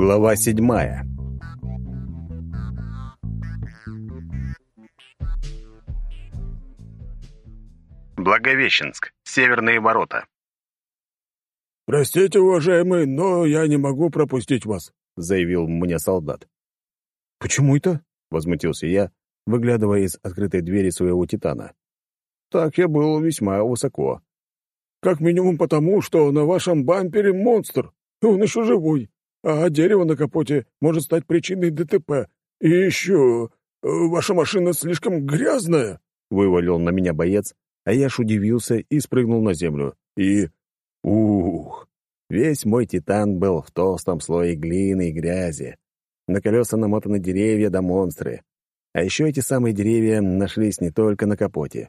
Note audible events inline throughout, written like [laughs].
Глава седьмая Благовещенск. Северные ворота. «Простите, уважаемый, но я не могу пропустить вас», — заявил мне солдат. «Почему это?» — возмутился я, выглядывая из открытой двери своего титана. Так я был весьма высоко. «Как минимум потому, что на вашем бампере монстр, он еще живой, а дерево на капоте может стать причиной ДТП. И еще, э, ваша машина слишком грязная», — вывалил на меня боец, а я аж удивился и спрыгнул на землю. И... Ух! Весь мой титан был в толстом слое глины и грязи. На колеса намотаны деревья да монстры. А еще эти самые деревья нашлись не только на капоте,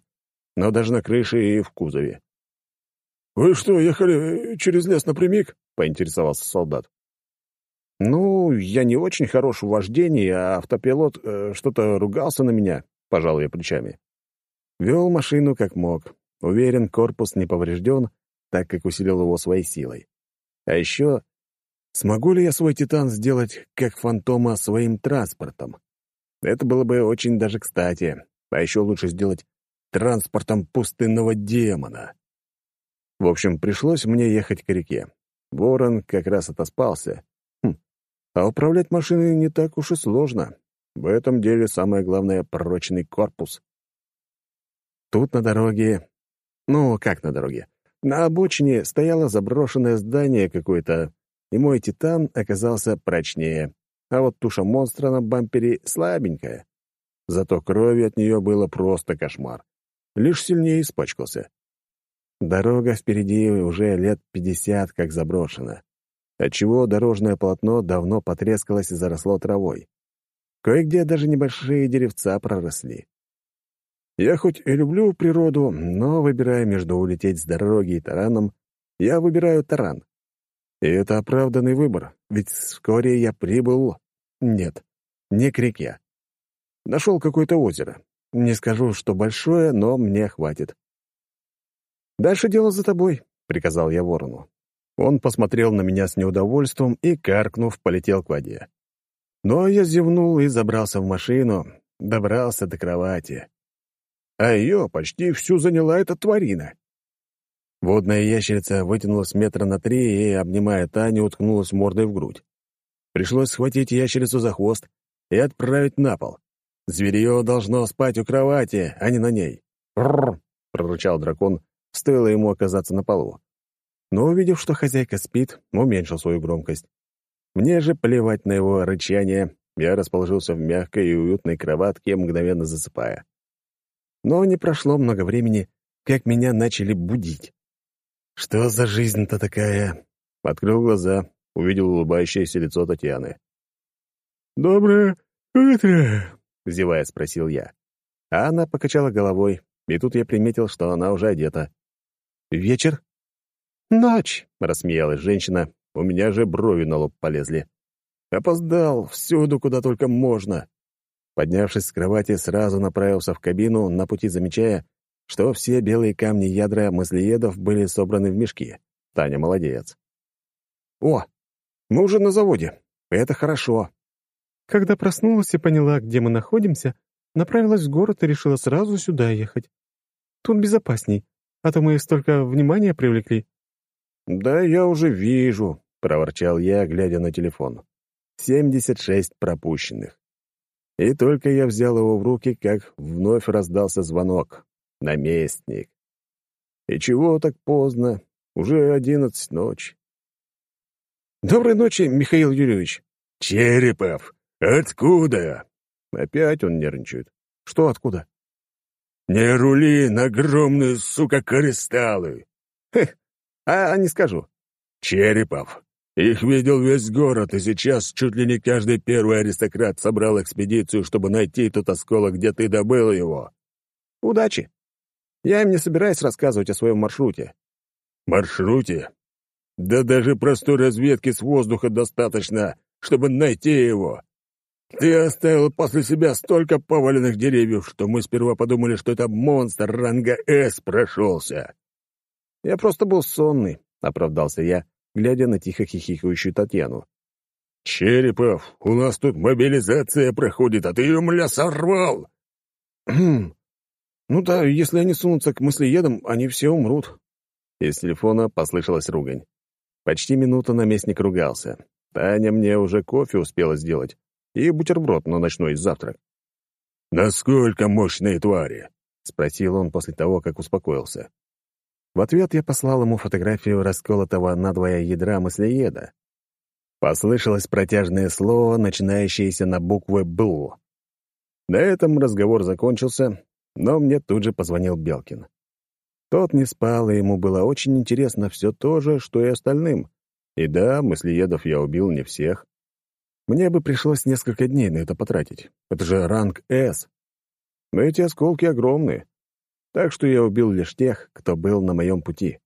но даже на крыше и в кузове. «Вы что, ехали через лес напрямик?» — поинтересовался солдат. «Ну, я не очень хорош в вождении, а автопилот э, что-то ругался на меня», — пожал я плечами. Вел машину как мог. Уверен, корпус не поврежден, так как усилил его своей силой. А еще, смогу ли я свой «Титан» сделать, как «Фантома», своим транспортом? Это было бы очень даже кстати. А еще лучше сделать транспортом пустынного демона. В общем, пришлось мне ехать к реке. Ворон как раз отоспался. А управлять машиной не так уж и сложно. В этом деле самое главное — прочный корпус. Тут на дороге... Ну, как на дороге? На обочине стояло заброшенное здание какое-то, и мой «Титан» оказался прочнее, а вот туша монстра на бампере слабенькая. Зато крови от нее было просто кошмар. Лишь сильнее испачкался. Дорога впереди уже лет пятьдесят как заброшена, отчего дорожное полотно давно потрескалось и заросло травой. Кое-где даже небольшие деревца проросли. Я хоть и люблю природу, но, выбирая между улететь с дороги и тараном, я выбираю таран. И это оправданный выбор, ведь вскоре я прибыл... Нет, не к реке. Нашел какое-то озеро. Не скажу, что большое, но мне хватит. «Дальше дело за тобой», — приказал я ворону. Он посмотрел на меня с неудовольствием и, каркнув, полетел к воде. Но я зевнул и забрался в машину, добрался до кровати а ее почти всю заняла эта тварина. Водная ящерица вытянулась метра на три и, обнимая Таню, уткнулась мордой в грудь. Пришлось схватить ящерицу за хвост и отправить на пол. Зверье должно спать у кровати, а не на ней. «Рррр!» — прорычал дракон, стоило ему оказаться на полу. Но, увидев, что хозяйка спит, уменьшил свою громкость. Мне же плевать на его рычание, я расположился в мягкой и уютной кроватке, мгновенно засыпая. Но не прошло много времени, как меня начали будить. Что за жизнь-то такая? Открыл глаза, увидел улыбающееся лицо Татьяны. «Доброе утро!» — зевая спросил я. А она покачала головой, и тут я приметил, что она уже одета. «Вечер?» «Ночь!» — рассмеялась женщина. У меня же брови на лоб полезли. «Опоздал всюду, куда только можно!» Поднявшись с кровати, сразу направился в кабину, на пути замечая, что все белые камни ядра мыслеедов были собраны в мешки. Таня молодец. «О, мы уже на заводе. Это хорошо». Когда проснулась и поняла, где мы находимся, направилась в город и решила сразу сюда ехать. Тут безопасней, а то мы столько внимания привлекли. «Да я уже вижу», — проворчал я, глядя на телефон. «Семьдесят шесть пропущенных. И только я взял его в руки, как вновь раздался звонок. Наместник. И чего так поздно? Уже одиннадцать ночи. «Доброй ночи, Михаил Юрьевич!» «Черепов! Откуда?» Опять он нервничает. «Что откуда?» «Не рули на огромные, сука, кристаллы!» «Хех, а не скажу». «Черепов, их видел весь город, и сейчас чуть ли не каждый первый аристократ собрал экспедицию, чтобы найти тот осколок, где ты добыл его. Удачи. Я им не собираюсь рассказывать о своем маршруте. Маршруте? Да даже простой разведки с воздуха достаточно, чтобы найти его. Ты оставил после себя столько поваленных деревьев, что мы сперва подумали, что это монстр ранга «С» прошелся. Я просто был сонный, — оправдался я, глядя на тихо хихикающую Татьяну. «Черепов, у нас тут мобилизация проходит, а ты ее, мля, сорвал!» «Хм. [clears throat] Ну да, если они сунутся к мыслеедам, они все умрут». Из телефона послышалась ругань. Почти минуту наместник ругался. Таня мне уже кофе успела сделать и бутерброд на ночной завтрак. «Насколько мощные твари?» — спросил он после того, как успокоился. В ответ я послал ему фотографию расколотого надвое ядра мыслееда. Послышалось протяжное слово, начинающееся на буквы «Бл». На этом разговор закончился, но мне тут же позвонил Белкин. Тот не спал, и ему было очень интересно все то же, что и остальным. И да, мыслеедов я убил не всех. Мне бы пришлось несколько дней на это потратить. Это же ранг «С». Но эти осколки огромные. Так что я убил лишь тех, кто был на моем пути.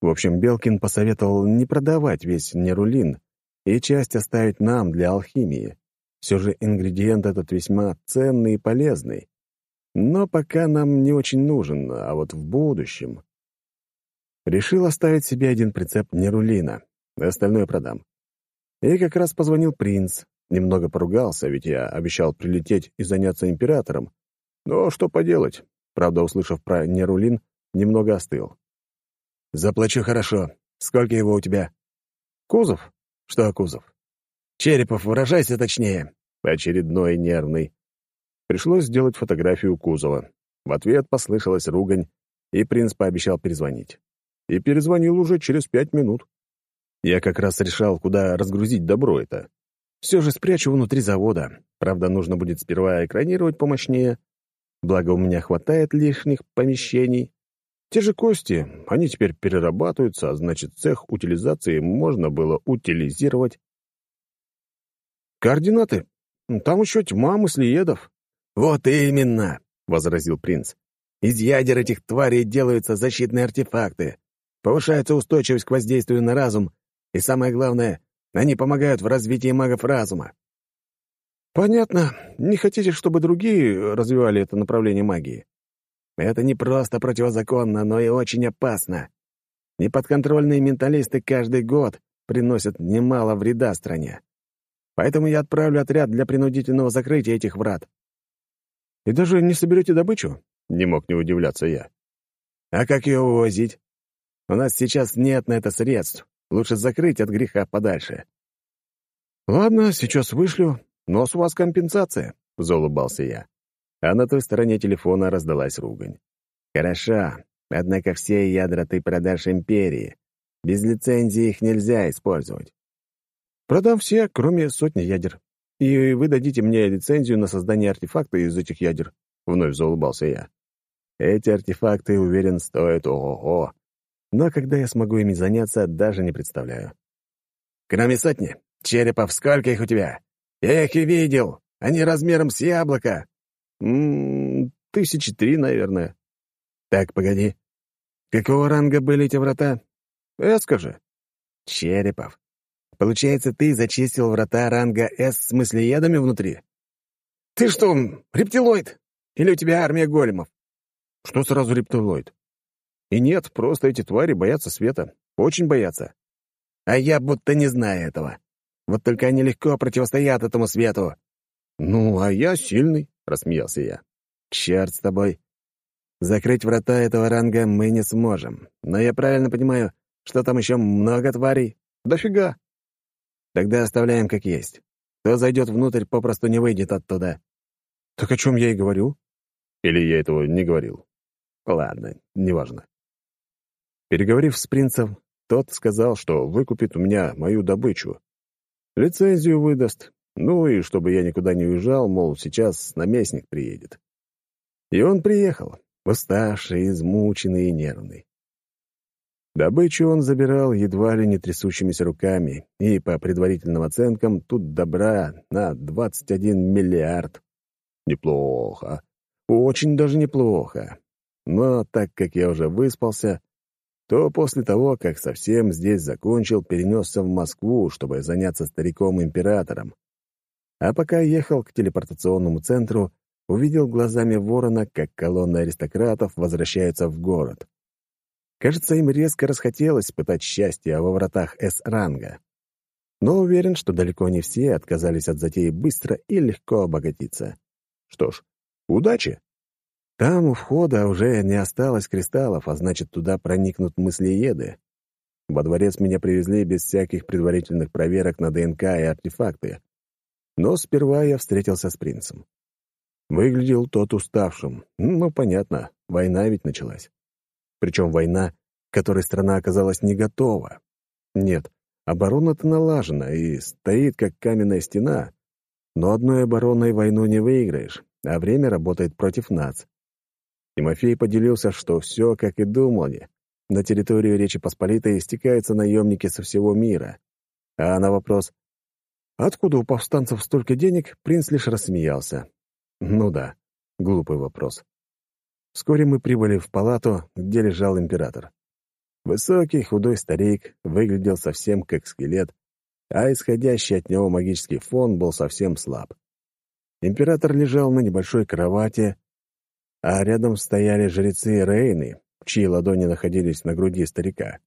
В общем, Белкин посоветовал не продавать весь нерулин и часть оставить нам для алхимии. Все же ингредиент этот весьма ценный и полезный. Но пока нам не очень нужен, а вот в будущем... Решил оставить себе один прицеп нерулина, остальное продам. И как раз позвонил принц. Немного поругался, ведь я обещал прилететь и заняться императором. Но что поделать, Правда, услышав про нерулин, немного остыл. «Заплачу хорошо. Сколько его у тебя?» «Кузов?» «Что Кузов?» «Черепов, выражайся точнее». Очередной нервный. Пришлось сделать фотографию кузова. В ответ послышалась ругань, и принц пообещал перезвонить. И перезвонил уже через пять минут. Я как раз решал, куда разгрузить добро это. Все же спрячу внутри завода. Правда, нужно будет сперва экранировать помощнее, Благо, у меня хватает лишних помещений. Те же кости, они теперь перерабатываются, а значит, цех утилизации можно было утилизировать. «Координаты? Там еще тьма мыслеедов». «Вот именно!» — возразил принц. «Из ядер этих тварей делаются защитные артефакты. Повышается устойчивость к воздействию на разум, и самое главное, они помогают в развитии магов разума. «Понятно. Не хотите, чтобы другие развивали это направление магии?» «Это не просто противозаконно, но и очень опасно. Неподконтрольные менталисты каждый год приносят немало вреда стране. Поэтому я отправлю отряд для принудительного закрытия этих врат». «И даже не соберете добычу?» — не мог не удивляться я. «А как ее увозить? У нас сейчас нет на это средств. Лучше закрыть от греха подальше». «Ладно, сейчас вышлю. «Но с вас компенсация», — заулыбался я. А на той стороне телефона раздалась ругань. «Хорошо, однако все ядра ты продашь империи. Без лицензии их нельзя использовать». «Продам все, кроме сотни ядер. И вы дадите мне лицензию на создание артефакта из этих ядер», — вновь заулыбался я. «Эти артефакты, уверен, стоят ого-го. Но когда я смогу ими заняться, даже не представляю». «Кроме сотни, черепов, сколько их у тебя?» Я их и видел. Они размером с яблоко. М -м, тысячи три, наверное. Так, погоди. Какого ранга были эти врата? Э, скажи. Черепов. Получается, ты зачистил врата ранга С с мыслеедами внутри? Ты что, рептилоид? Или у тебя армия големов? Что сразу рептилоид? И нет, просто эти твари боятся света. Очень боятся. А я будто не знаю этого. Вот только они легко противостоят этому свету». «Ну, а я сильный», — рассмеялся я. «Черт с тобой. Закрыть врата этого ранга мы не сможем. Но я правильно понимаю, что там еще много тварей? Дофига. Тогда оставляем как есть. Кто зайдет внутрь, попросту не выйдет оттуда». «Так о чем я и говорю?» Или я этого не говорил? Ладно, неважно. Переговорив с принцем, тот сказал, что выкупит у меня мою добычу, Лицензию выдаст. Ну и чтобы я никуда не уезжал, мол, сейчас наместник приедет. И он приехал, уставший, измученный и нервный. Добычу он забирал едва ли не трясущимися руками, и, по предварительным оценкам, тут добра на 21 миллиард. Неплохо. Очень даже неплохо. Но так как я уже выспался, то после того, как совсем здесь закончил, перенесся в Москву, чтобы заняться стариком-императором. А пока ехал к телепортационному центру, увидел глазами ворона, как колонна аристократов возвращается в город. Кажется, им резко расхотелось пытать счастье во вратах С-ранга. Но уверен, что далеко не все отказались от затеи быстро и легко обогатиться. Что ж, удачи! Там у входа уже не осталось кристаллов, а значит, туда проникнут мыслееды. Во дворец меня привезли без всяких предварительных проверок на ДНК и артефакты. Но сперва я встретился с принцем. Выглядел тот уставшим. Ну, понятно, война ведь началась. Причем война, которой страна оказалась не готова. Нет, оборона-то налажена и стоит, как каменная стена. Но одной обороной войну не выиграешь, а время работает против нас. Тимофей поделился, что все, как и думали. На территорию Речи Посполитой стекаются наемники со всего мира. А на вопрос «Откуда у повстанцев столько денег?» принц лишь рассмеялся. Ну да, глупый вопрос. Вскоре мы прибыли в палату, где лежал император. Высокий, худой старик выглядел совсем как скелет, а исходящий от него магический фон был совсем слаб. Император лежал на небольшой кровати, а рядом стояли жрецы Рейны, чьи ладони находились на груди старика.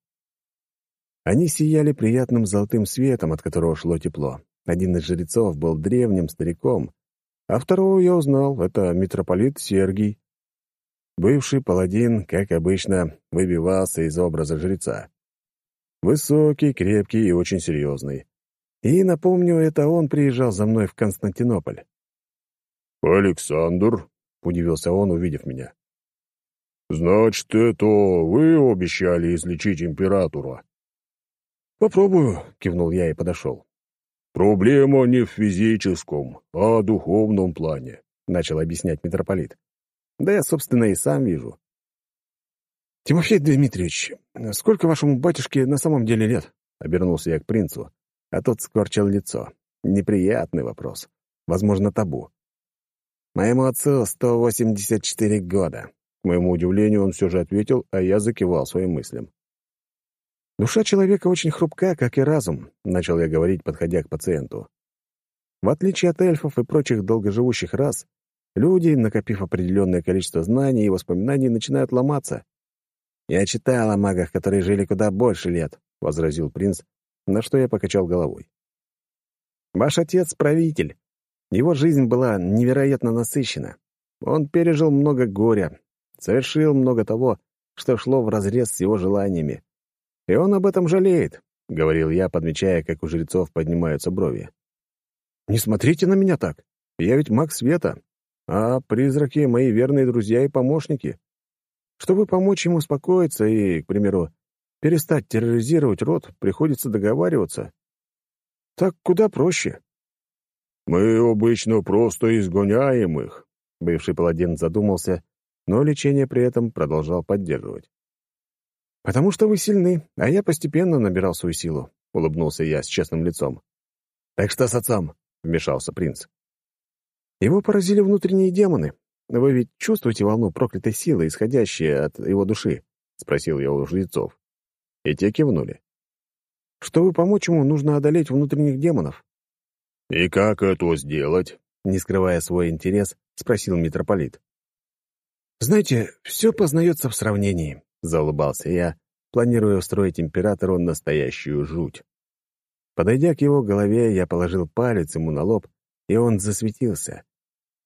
Они сияли приятным золотым светом, от которого шло тепло. Один из жрецов был древним стариком, а второго я узнал — это митрополит Сергий. Бывший паладин, как обычно, выбивался из образа жреца. Высокий, крепкий и очень серьезный. И, напомню, это он приезжал за мной в Константинополь. «Александр», — удивился он, увидев меня. «Значит, это вы обещали излечить императора?» «Попробую», — кивнул я и подошел. «Проблема не в физическом, а духовном плане», — начал объяснять митрополит. «Да я, собственно, и сам вижу». «Тимофей Дмитриевич, сколько вашему батюшке на самом деле лет?» — обернулся я к принцу, а тот скорчил лицо. Неприятный вопрос. Возможно, табу. «Моему отцу 184 года». К моему удивлению, он все же ответил, а я закивал своим мыслям. «Душа человека очень хрупка, как и разум», — начал я говорить, подходя к пациенту. В отличие от эльфов и прочих долгоживущих рас, люди, накопив определенное количество знаний и воспоминаний, начинают ломаться. «Я читал о магах, которые жили куда больше лет», — возразил принц, на что я покачал головой. «Ваш отец — правитель. Его жизнь была невероятно насыщена. Он пережил много горя, совершил много того, что шло вразрез с его желаниями. И он об этом жалеет», — говорил я, подмечая, как у жрецов поднимаются брови. «Не смотрите на меня так. Я ведь маг света, а призраки — мои верные друзья и помощники. Чтобы помочь ему успокоиться и, к примеру, перестать терроризировать род, приходится договариваться. Так куда проще». «Мы обычно просто изгоняем их», — бывший паладин задумался, но лечение при этом продолжал поддерживать. «Потому что вы сильны, а я постепенно набирал свою силу», — улыбнулся я с честным лицом. «Так что с отцом?» — вмешался принц. «Его поразили внутренние демоны. Вы ведь чувствуете волну проклятой силы, исходящей от его души?» — спросил я у жрецов. И те кивнули. «Чтобы помочь ему, нужно одолеть внутренних демонов». «И как это сделать?» — не скрывая свой интерес, спросил митрополит. «Знаете, все познается в сравнении», — заулыбался я, планируя устроить императору настоящую жуть. Подойдя к его голове, я положил палец ему на лоб, и он засветился.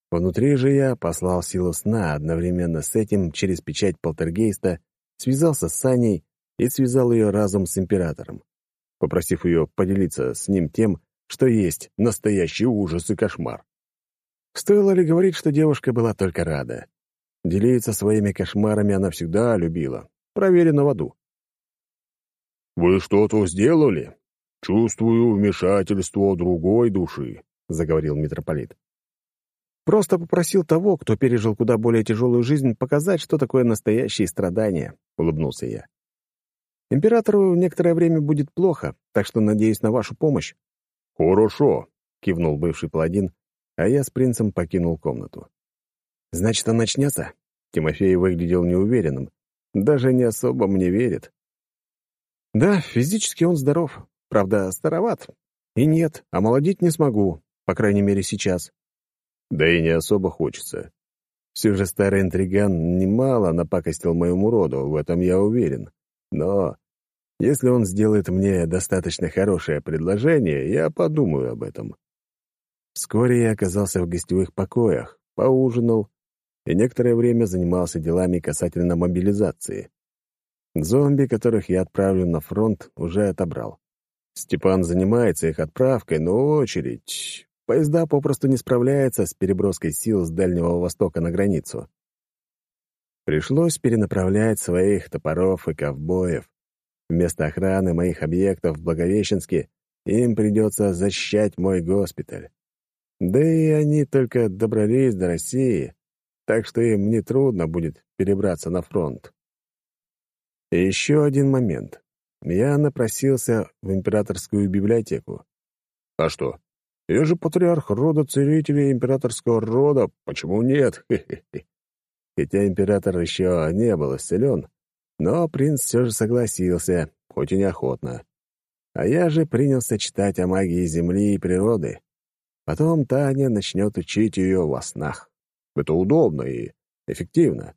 Внутри же я послал силу сна, одновременно с этим через печать полтергейста связался с Саней и связал ее разум с императором, попросив ее поделиться с ним тем, что есть настоящий ужас и кошмар. Стоило ли говорить, что девушка была только рада? Делиться своими кошмарами она всегда любила. Проверено в аду. «Вы что-то сделали? Чувствую вмешательство другой души», — заговорил митрополит. «Просто попросил того, кто пережил куда более тяжелую жизнь, показать, что такое настоящие страдания», — улыбнулся я. «Императору некоторое время будет плохо, так что надеюсь на вашу помощь». «Хорошо», — кивнул бывший паладин, а я с принцем покинул комнату. Значит, он начнется? Тимофей выглядел неуверенным. Даже не особо мне верит. Да, физически он здоров. Правда, староват. И нет, омолодить не смогу. По крайней мере, сейчас. Да и не особо хочется. Все же старый интриган немало напакостил моему роду, в этом я уверен. Но Если он сделает мне достаточно хорошее предложение, я подумаю об этом. Вскоре я оказался в гостевых покоях, поужинал и некоторое время занимался делами касательно мобилизации. Зомби, которых я отправлю на фронт, уже отобрал. Степан занимается их отправкой, но очередь... Поезда попросту не справляются с переброской сил с Дальнего Востока на границу. Пришлось перенаправлять своих топоров и ковбоев. Вместо охраны моих объектов в Благовещенске им придется защищать мой госпиталь. Да и они только добрались до России, так что им нетрудно будет перебраться на фронт. И еще один момент. Я напросился в императорскую библиотеку. А что? Я же патриарх рода целителей императорского рода. Почему нет? [laughs] Хотя император еще не был исцелен, но принц все же согласился, хоть и неохотно. А я же принялся читать о магии Земли и природы. Потом Таня начнет учить ее во снах. Это удобно и эффективно.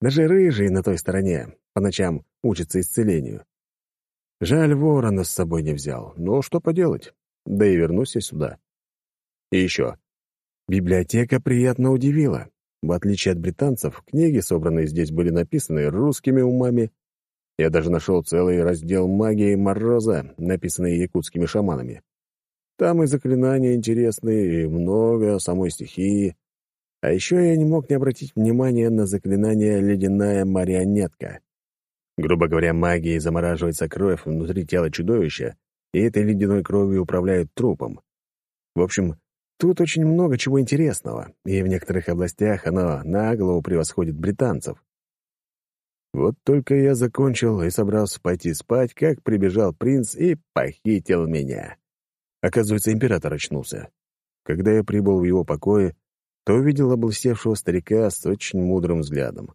Даже рыжий на той стороне по ночам учится исцелению. Жаль, ворона с собой не взял, но что поделать, да и вернусь я сюда. И еще. Библиотека приятно удивила. В отличие от британцев, книги, собранные здесь, были написаны русскими умами. Я даже нашел целый раздел магии Мороза, написанный якутскими шаманами. Там и заклинания интересные, и много самой стихии. А еще я не мог не обратить внимания на заклинание «Ледяная марионетка». Грубо говоря, магией замораживается кровь внутри тела чудовища, и этой ледяной кровью управляют трупом. В общем, тут очень много чего интересного, и в некоторых областях оно на голову превосходит британцев. Вот только я закончил и собрался пойти спать, как прибежал принц и похитил меня. Оказывается, император очнулся. Когда я прибыл в его покое, то увидел облысевшего старика с очень мудрым взглядом.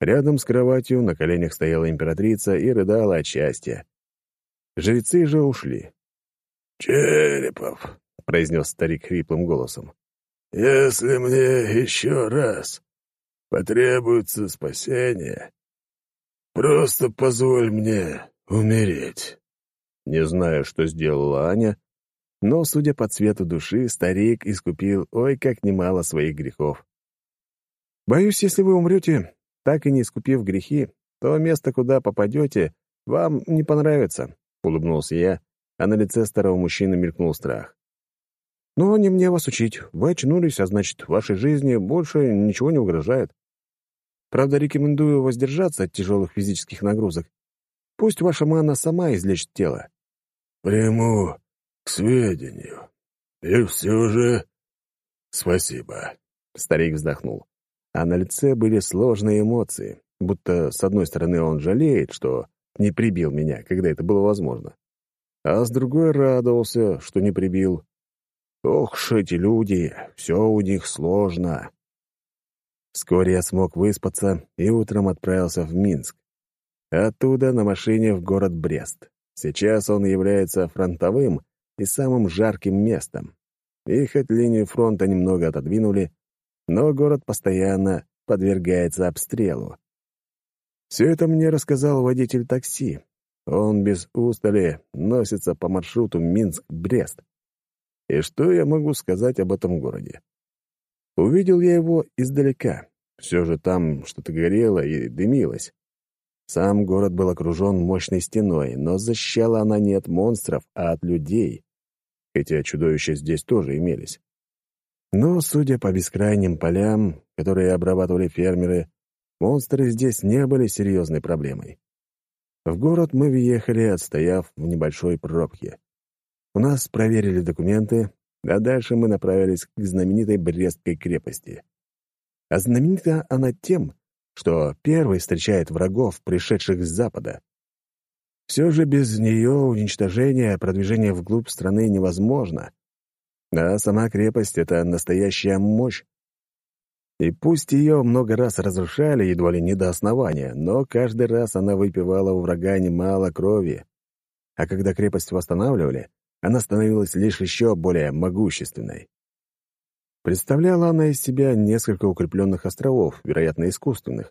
Рядом с кроватью на коленях стояла императрица и рыдала от счастья. Жрецы же ушли. «Черепов», — произнес старик хриплым голосом, — «если мне еще раз потребуется спасение, просто позволь мне умереть». Не знаю, что сделала Аня, но, судя по цвету души, старик искупил ой как немало своих грехов. «Боюсь, если вы умрете, так и не искупив грехи, то место, куда попадете, вам не понравится», — улыбнулся я, а на лице старого мужчины мелькнул страх. «Но не мне вас учить. Вы очнулись, а значит, вашей жизни больше ничего не угрожает. Правда, рекомендую воздержаться от тяжелых физических нагрузок. Пусть ваша мана сама излечит тело». «Приму к сведению. И все же... Спасибо. Старик вздохнул. А на лице были сложные эмоции, будто, с одной стороны, он жалеет, что не прибил меня, когда это было возможно, а с другой радовался, что не прибил. Ох ж эти люди, все у них сложно. Вскоре я смог выспаться и утром отправился в Минск. Оттуда на машине в город Брест. Сейчас он является фронтовым и самым жарким местом. И хоть линию фронта немного отодвинули, но город постоянно подвергается обстрелу. Все это мне рассказал водитель такси. Он без устали носится по маршруту Минск-Брест. И что я могу сказать об этом городе? Увидел я его издалека. Все же там что-то горело и дымилось. Сам город был окружен мощной стеной, но защищала она не от монстров, а от людей хотя чудовища здесь тоже имелись. Но, судя по бескрайним полям, которые обрабатывали фермеры, монстры здесь не были серьезной проблемой. В город мы въехали, отстояв в небольшой пробке. У нас проверили документы, а дальше мы направились к знаменитой Брестской крепости. А знаменита она тем, что первой встречает врагов, пришедших с запада. Все же без нее уничтожение, продвижение вглубь страны невозможно. А сама крепость — это настоящая мощь. И пусть ее много раз разрушали, едва ли не до основания, но каждый раз она выпивала у врага немало крови. А когда крепость восстанавливали, она становилась лишь еще более могущественной. Представляла она из себя несколько укрепленных островов, вероятно, искусственных.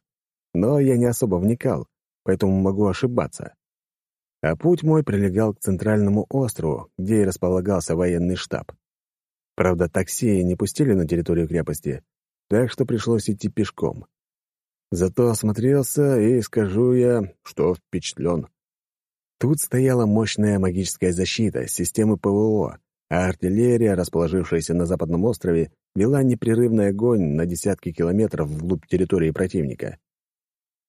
Но я не особо вникал, поэтому могу ошибаться. а путь мой прилегал к центральному острову, где и располагался военный штаб. Правда, такси не пустили на территорию крепости, так что пришлось идти пешком. Зато осмотрелся, и скажу я, что впечатлен. Тут стояла мощная магическая защита, системы ПВО, а артиллерия, расположившаяся на западном острове, вела непрерывный огонь на десятки километров вглубь территории противника.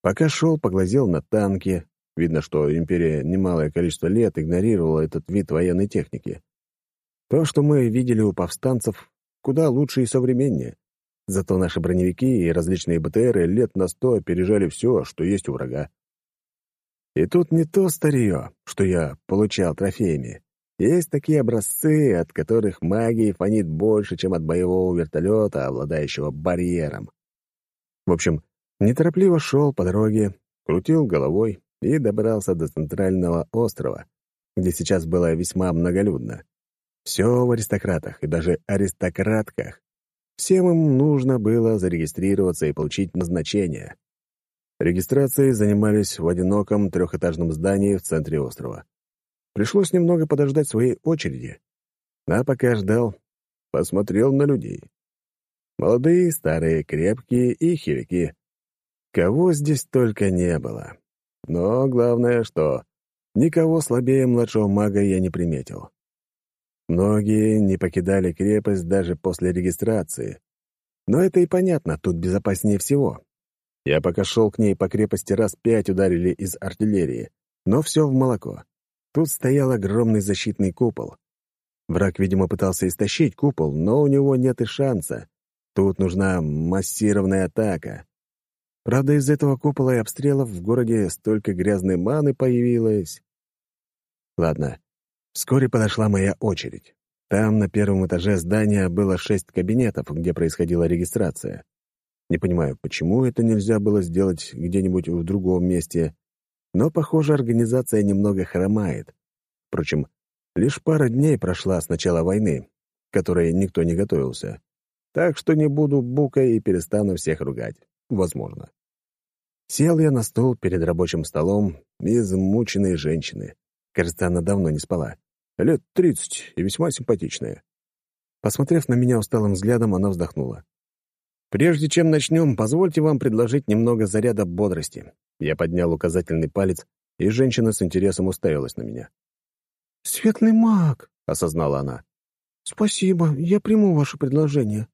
Пока шел, поглазел на танки. Видно, что империя немалое количество лет игнорировала этот вид военной техники. То, что мы видели у повстанцев, куда лучше и современнее. Зато наши броневики и различные БТРы лет на сто опережали все, что есть у врага. И тут не то старье, что я получал трофеями. Есть такие образцы, от которых магии фонит больше, чем от боевого вертолета, обладающего барьером. В общем, неторопливо шел по дороге, крутил головой и добрался до центрального острова, где сейчас было весьма многолюдно. Все в аристократах и даже аристократках. Всем им нужно было зарегистрироваться и получить назначение. Регистрацией занимались в одиноком трехэтажном здании в центре острова. Пришлось немного подождать своей очереди. А пока ждал, посмотрел на людей. Молодые, старые, крепкие и хилики. Кого здесь только не было. Но главное, что никого слабее младшего мага я не приметил. Многие не покидали крепость даже после регистрации. Но это и понятно, тут безопаснее всего. Я пока шел к ней по крепости, раз пять ударили из артиллерии, но все в молоко. Тут стоял огромный защитный купол. Враг, видимо, пытался истощить купол, но у него нет и шанса. Тут нужна массированная атака. Правда, из этого купола и обстрелов в городе столько грязной маны появилось. Ладно, вскоре подошла моя очередь. Там, на первом этаже здания, было шесть кабинетов, где происходила регистрация. Не понимаю, почему это нельзя было сделать где-нибудь в другом месте, но, похоже, организация немного хромает. Впрочем, лишь пара дней прошла с начала войны, к которой никто не готовился. Так что не буду букой и перестану всех ругать. Возможно. Сел я на стол перед рабочим столом измученной женщины. Кажется, она давно не спала. Лет тридцать и весьма симпатичная. Посмотрев на меня усталым взглядом, она вздохнула. «Прежде чем начнем, позвольте вам предложить немного заряда бодрости. Я поднял указательный палец, и женщина с интересом уставилась на меня. «Светлый маг», — осознала она. «Спасибо, я приму ваше предложение».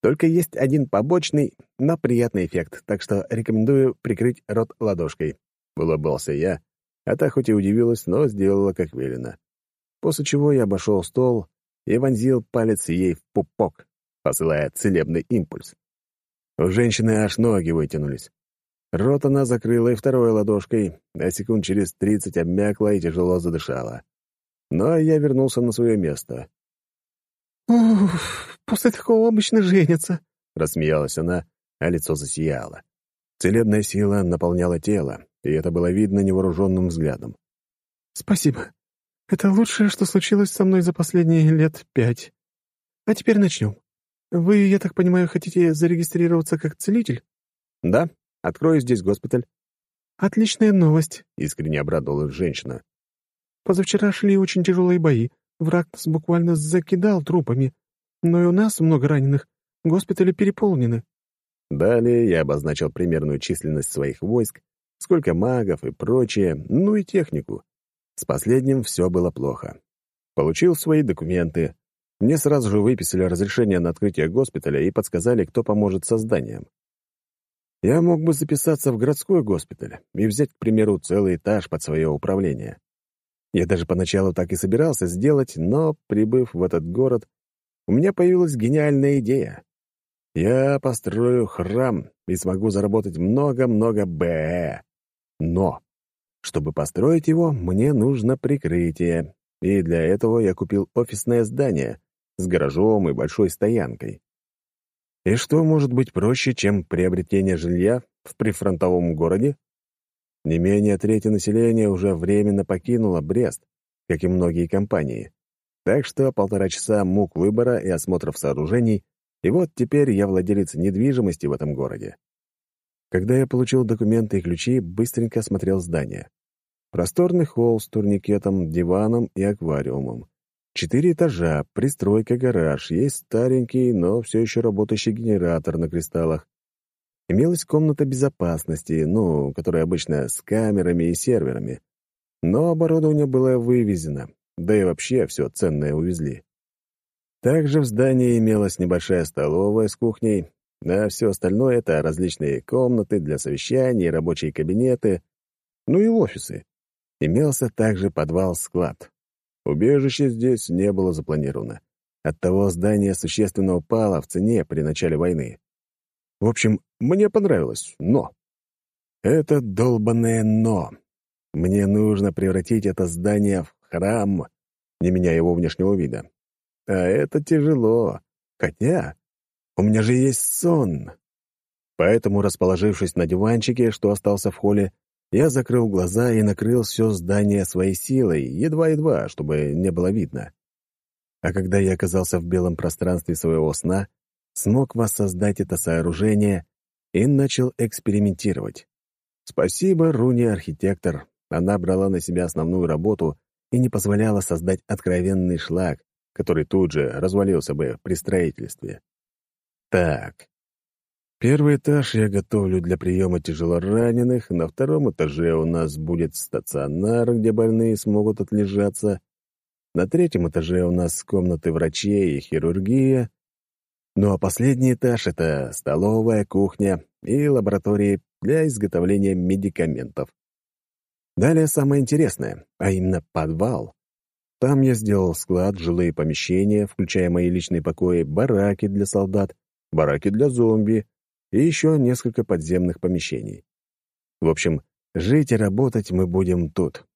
Только есть один побочный, но приятный эффект, так что рекомендую прикрыть рот ладошкой. Улыбался я, а та хоть и удивилась, но сделала как велено. После чего я обошел стол и вонзил палец ей в пупок, посылая целебный импульс. У женщины аж ноги вытянулись. Рот она закрыла и второй ладошкой, а секунд через тридцать обмякла и тяжело задышала. Но я вернулся на свое место. «Уф, после такого обычно женятся», — рассмеялась она, а лицо засияло. Целебная сила наполняла тело, и это было видно невооруженным взглядом. «Спасибо. Это лучшее, что случилось со мной за последние лет пять. А теперь начнем. Вы, я так понимаю, хотите зарегистрироваться как целитель?» «Да», Открою здесь госпиталь». «Отличная новость», — искренне обрадовалась женщина. «Позавчера шли очень тяжелые бои. Враг нас буквально закидал трупами. Но и у нас много раненых. Госпитали переполнены». Далее я обозначил примерную численность своих войск, сколько магов и прочее, ну и технику. С последним все было плохо. Получил свои документы. Мне сразу же выписали разрешение на открытие госпиталя и подсказали, кто поможет со зданием. Я мог бы записаться в городской госпиталь и взять, к примеру, целый этаж под свое управление. Я даже поначалу так и собирался сделать, но, прибыв в этот город, у меня появилась гениальная идея. Я построю храм и смогу заработать много-много БЭ. Но, чтобы построить его, мне нужно прикрытие, и для этого я купил офисное здание с гаражом и большой стоянкой. И что может быть проще, чем приобретение жилья в прифронтовом городе? Не менее трети населения уже временно покинуло Брест, как и многие компании. Так что полтора часа мук выбора и осмотров сооружений, и вот теперь я владелец недвижимости в этом городе. Когда я получил документы и ключи, быстренько осмотрел здание. Просторный холл с турникетом, диваном и аквариумом. Четыре этажа, пристройка, гараж, есть старенький, но все еще работающий генератор на кристаллах. Имелась комната безопасности, ну, которая обычно с камерами и серверами. Но оборудование было вывезено, да и вообще все ценное увезли. Также в здании имелась небольшая столовая с кухней, а все остальное — это различные комнаты для совещаний, рабочие кабинеты, ну и офисы. Имелся также подвал-склад. Убежище здесь не было запланировано. Оттого здание существенно упало в цене при начале войны. В общем, мне понравилось, но... Это долбанное «но». Мне нужно превратить это здание в храм, не меняя его внешнего вида. А это тяжело. Хотя у меня же есть сон. Поэтому, расположившись на диванчике, что остался в холле, я закрыл глаза и накрыл все здание своей силой, едва-едва, чтобы не было видно. А когда я оказался в белом пространстве своего сна, смог воссоздать это сооружение и начал экспериментировать. Спасибо Руне-архитектор. Она брала на себя основную работу и не позволяла создать откровенный шлак, который тут же развалился бы при строительстве. Так, Первый этаж я готовлю для приема тяжелораненых, на втором этаже у нас будет стационар, где больные смогут отлежаться. На третьем этаже у нас комнаты врачей и хирургия. Ну а последний этаж — это столовая, кухня и лаборатории для изготовления медикаментов. Далее самое интересное, а именно подвал. Там я сделал склад, жилые помещения, включая мои личные покои, бараки для солдат, бараки для зомби, и еще несколько подземных помещений. В общем, жить и работать мы будем тут.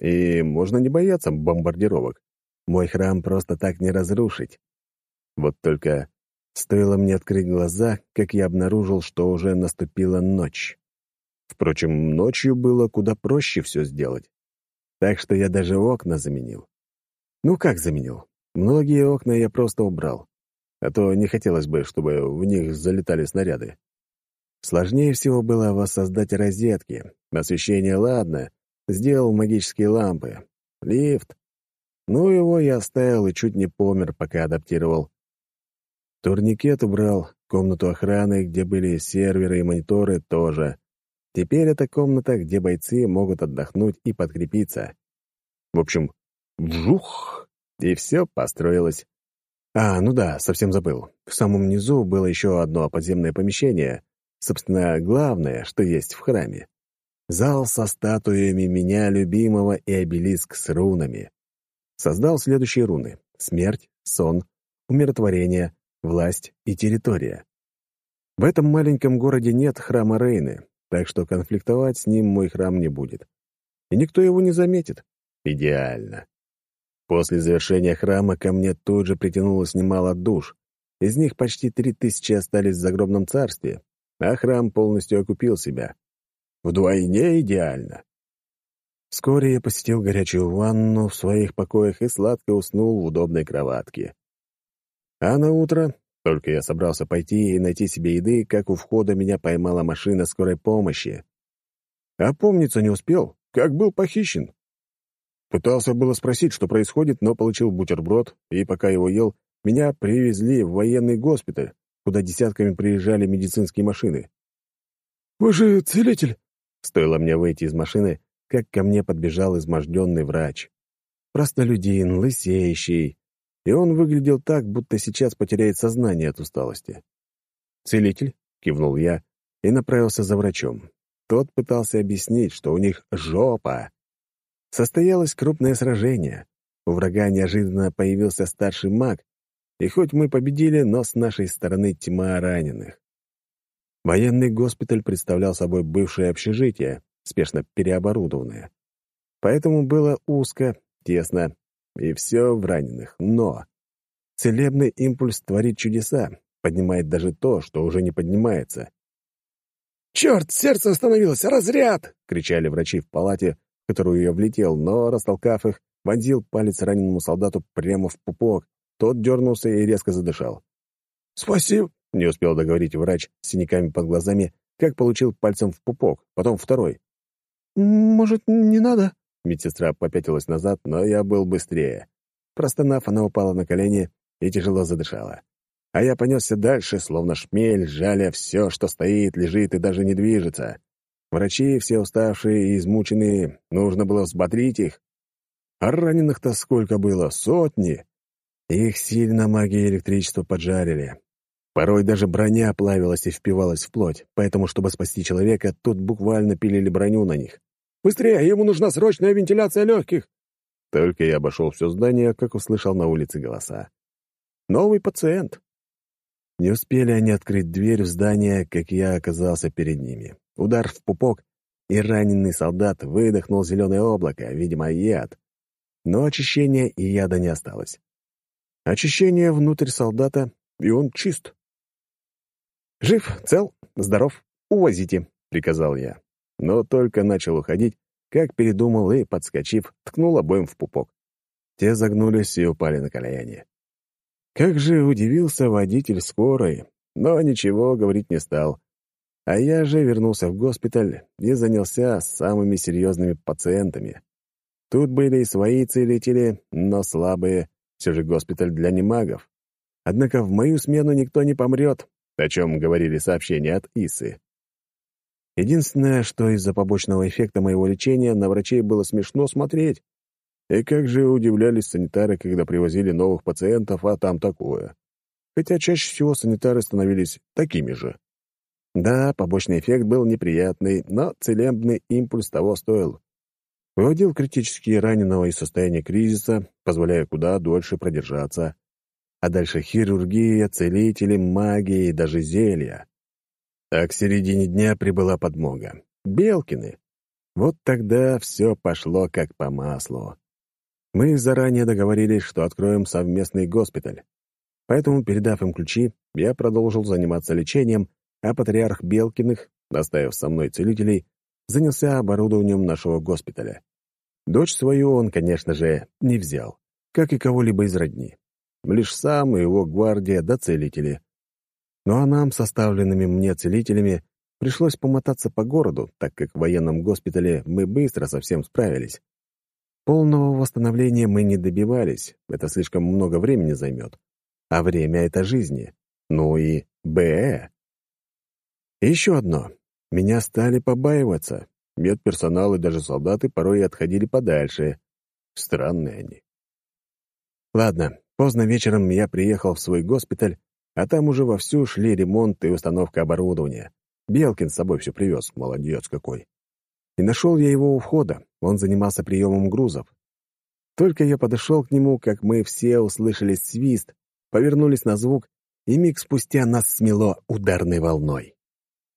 И можно не бояться бомбардировок. Мой храм просто так не разрушить. Вот только стоило мне открыть глаза, как я обнаружил, что уже наступила ночь. Впрочем, ночью было куда проще все сделать. Так что я даже окна заменил. Ну как заменил? Многие окна я просто убрал а то не хотелось бы, чтобы в них залетали снаряды. Сложнее всего было воссоздать розетки. Освещение, ладно, сделал магические лампы. Лифт. Ну, его я оставил и чуть не помер, пока адаптировал. Турникет убрал, комнату охраны, где были серверы и мониторы, тоже. Теперь это комната, где бойцы могут отдохнуть и подкрепиться. В общем, вжух, и все построилось. А, ну да, совсем забыл. В самом низу было еще одно подземное помещение, собственно, главное, что есть в храме. Зал со статуями меня любимого и обелиск с рунами. Создал следующие руны — смерть, сон, умиротворение, власть и территория. В этом маленьком городе нет храма Рейны, так что конфликтовать с ним мой храм не будет. И никто его не заметит. Идеально. После завершения храма ко мне тут же притянулось немало душ. Из них почти три тысячи остались в загробном царстве, а храм полностью окупил себя. Вдвойне идеально. Вскоре я посетил горячую ванну в своих покоях и сладко уснул в удобной кроватке. А на утро, только я собрался пойти и найти себе еды, как у входа меня поймала машина скорой помощи. Опомниться не успел, как был похищен. Пытался было спросить, что происходит, но получил бутерброд, и пока его ел, меня привезли в военный госпиталь, куда десятками приезжали медицинские машины. «Вы же целитель?» Стоило мне выйти из машины, как ко мне подбежал изможденный врач. Простолюдин, лысеющий, и он выглядел так, будто сейчас потеряет сознание от усталости. «Целитель?» — кивнул я и направился за врачом. Тот пытался объяснить, что у них жопа, Состоялось крупное сражение. У врага неожиданно появился старший маг, и хоть мы победили, но с нашей стороны тьма раненых. Военный госпиталь представлял собой бывшее общежитие, спешно переоборудованное. Поэтому было узко, тесно, и все в раненых. Но целебный импульс творит чудеса, поднимает даже то, что уже не поднимается. «Черт, сердце остановилось! Разряд!» — кричали врачи в палате, которую я влетел, но, растолкав их, вонзил палец раненому солдату прямо в пупок. Тот дернулся и резко задышал. «Спасибо!» — не успел договорить врач с синяками под глазами, как получил пальцем в пупок, потом второй. «Может, не надо?» Медсестра попятилась назад, но я был быстрее. Простонав, она упала на колени и тяжело задышала. А я понесся дальше, словно шмель, жаля все, что стоит, лежит и даже не движется. Врачи все уставшие и измученные, нужно было взбодрить их. А раненых-то сколько было? Сотни! Их сильно магией электричества поджарили. Порой даже броня плавилась и впивалась в плоть, поэтому, чтобы спасти человека, тут буквально пилили броню на них. «Быстрее! Ему нужна срочная вентиляция легких!» Только я обошел все здание, как услышал на улице голоса. «Новый пациент!» Не успели они открыть дверь в здание, как я оказался перед ними. Удар в пупок, и раненый солдат выдохнул зеленое облако, видимо, яд. Но очищения и яда не осталось. Очищение внутрь солдата, и он чист. «Жив, цел, здоров, увозите», — приказал я. Но только начал уходить, как передумал и, подскочив, ткнул обоим в пупок. Те загнулись и упали на колени. Как же удивился водитель скорой, но ничего говорить не стал. А я же вернулся в госпиталь и занялся самыми серьезными пациентами. Тут были и свои целители, но слабые, все же госпиталь для немагов. Однако в мою смену никто не помрет, о чем говорили сообщения от Исы. Единственное, что из-за побочного эффекта моего лечения на врачей было смешно смотреть. И как же удивлялись санитары, когда привозили новых пациентов, а там такое. Хотя чаще всего санитары становились такими же. Да, побочный эффект был неприятный, но целебный импульс того стоил. Выводил критически раненого из состояния кризиса, позволяя куда дольше продержаться. А дальше хирургия, целители, магия и даже зелья. А к середине дня прибыла подмога. Белкины. Вот тогда все пошло как по маслу. Мы заранее договорились, что откроем совместный госпиталь. Поэтому, передав им ключи, я продолжил заниматься лечением, а патриарх Белкиных, оставив со мной целителей, занялся оборудованием нашего госпиталя. Дочь свою он, конечно же, не взял, как и кого-либо из родни. Лишь сам и его гвардия да целители. Ну а нам, составленными мне целителями, пришлось помотаться по городу, так как в военном госпитале мы быстро совсем справились. Полного восстановления мы не добивались, это слишком много времени займет. А время — это жизни. Ну и БЭ. Еще одно. Меня стали побаиваться. Медперсонал и даже солдаты порой отходили подальше. Странные они. Ладно, поздно вечером я приехал в свой госпиталь, а там уже вовсю шли ремонт и установка оборудования. Белкин с собой все привез, молодец какой. И нашел я его у входа, он занимался приемом грузов. Только я подошел к нему, как мы все услышали свист, повернулись на звук, и миг спустя нас смело ударной волной.